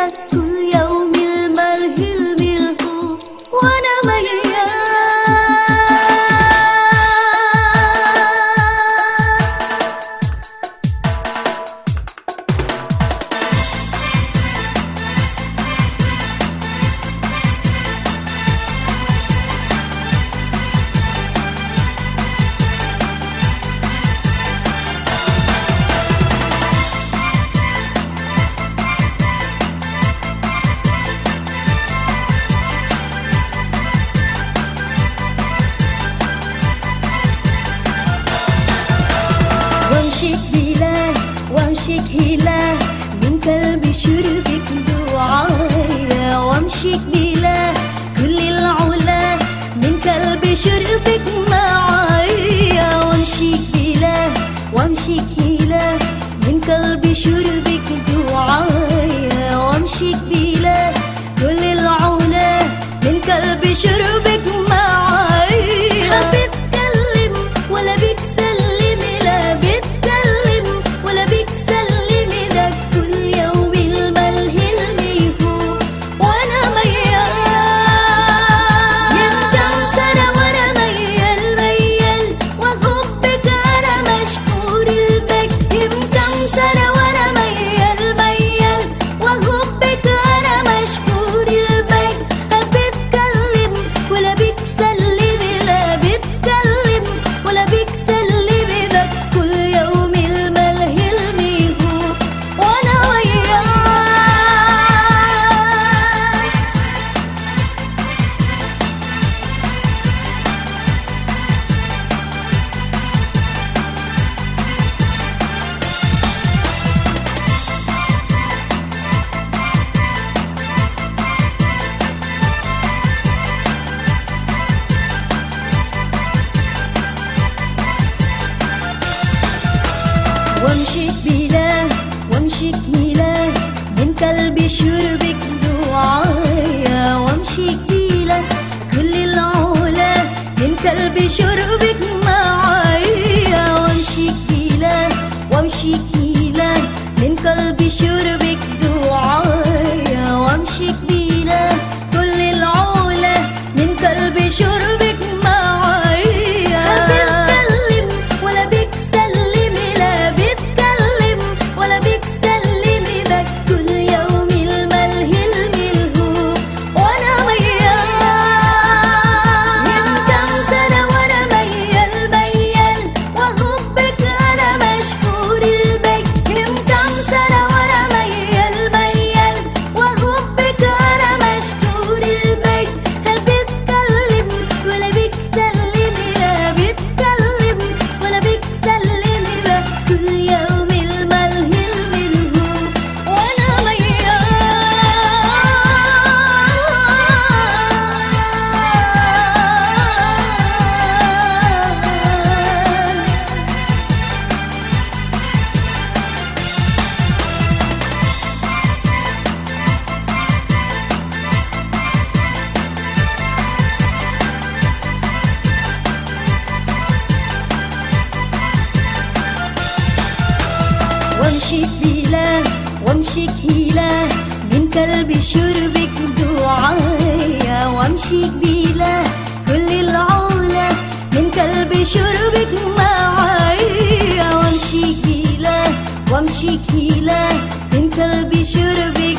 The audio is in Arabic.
aku shouldn't وامشي كفيلة وامشي كهيلة من كلب شربك دوعايا وامشي كبيلة كل العولة من كلب شربك معايا. وامشي كبيلة وامشي كهيلة من كلب شربك